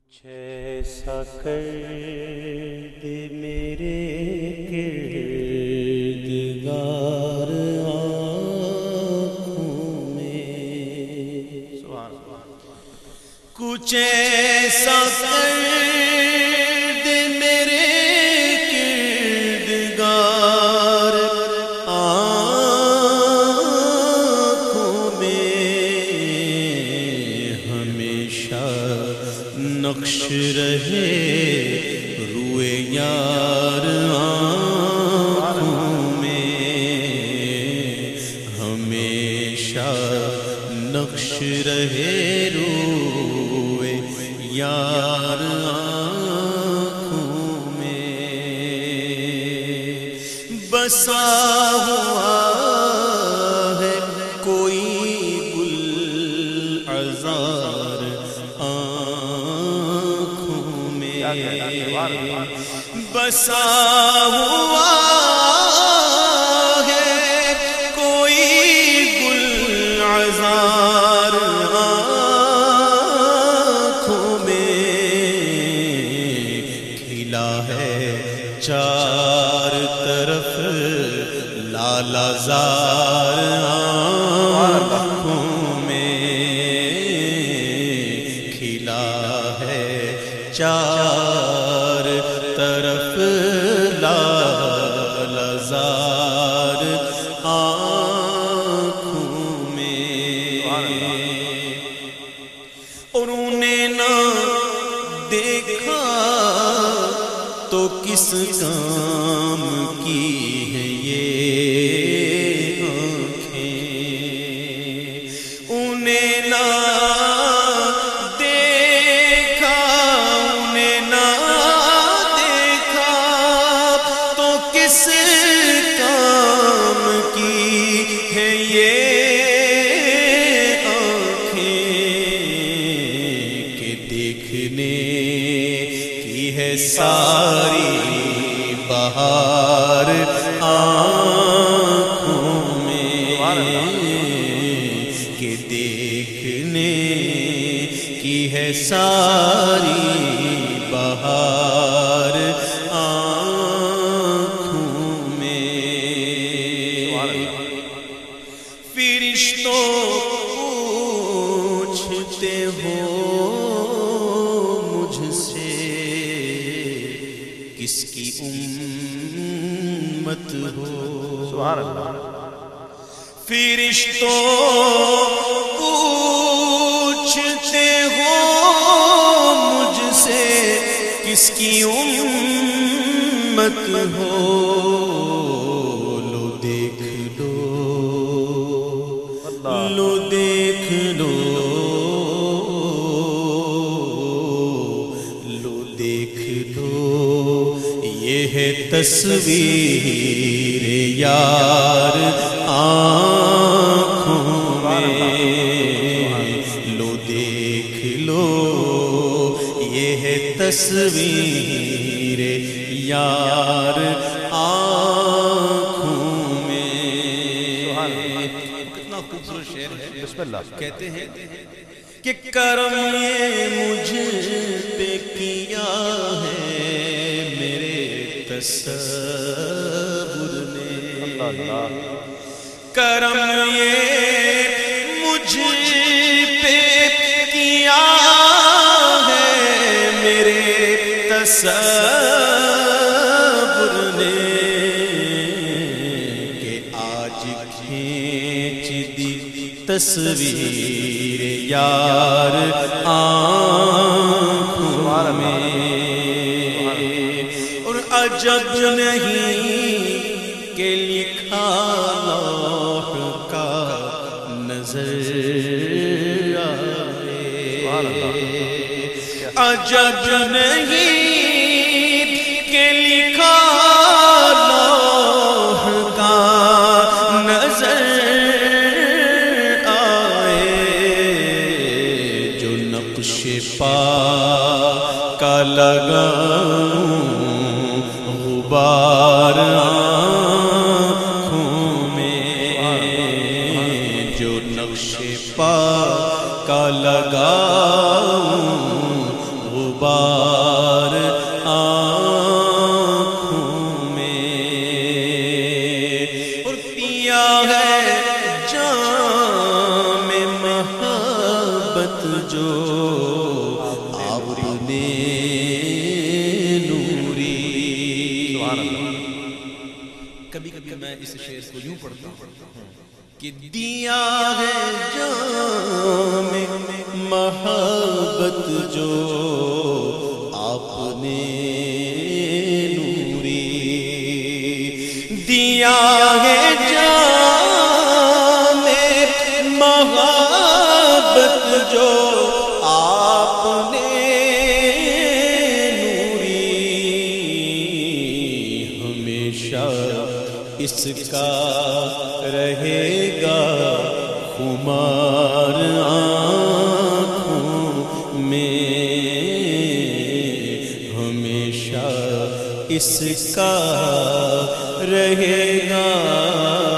کچھ ایسا کر دے میرے کردگار آنکھوں میں۔ کچھ ایسا کر رہے روئے یار آنکھوں میں۔ ہمیشہ نقش رہے روئے یار آنکھوں میں۔ بسا ہوا بسا ہوا لالا آنکھوں میں۔ اور انہیں نہ دیکھا تو کس کام کی ہے یہ؟ ہے ساری بہار آنکھوں میں کہ دیکھنے کی ہے ساری بہار آنکھوں میں۔ فرشتوں پوچھتے ہو کی امت ہو۔ فرشتوں پوچھتے ہو مجھ سے کس کی امت ہو۔ تصویر یار آنکھوں میں لو دیکھ لو یہ ہے تصویر یار آنکھوں میں۔ کتنا خوبصورت شعر ہے۔ بسم اللہ۔ کہتے ہیں کہ کرم یہ مجھ پہ کیا ہے۔ تصور نے کرم یہ مجھ پہ کیا ہے میرے تصور نے کہ آج کھینچ دی تصویر یار آنکھوں میں عجب نہیں کہ لکھا لوح کا نظر آئے۔ عجب نہیں غبار آنکھوں میں جو نقش پا کا لگاؤں غبار آنکھوں میں اور پیا ہے جام محبت جو آپ نے کبھی کبھی میں اس شعر کو یوں پڑھتا ہوں کہ دیا ہے جام محبت جو آپ نے نوری۔ دیا ہے جام ہمیشہ اس کا رہے گا خمار آنکھوں میں۔ ہمیشہ اس کا رہے گا۔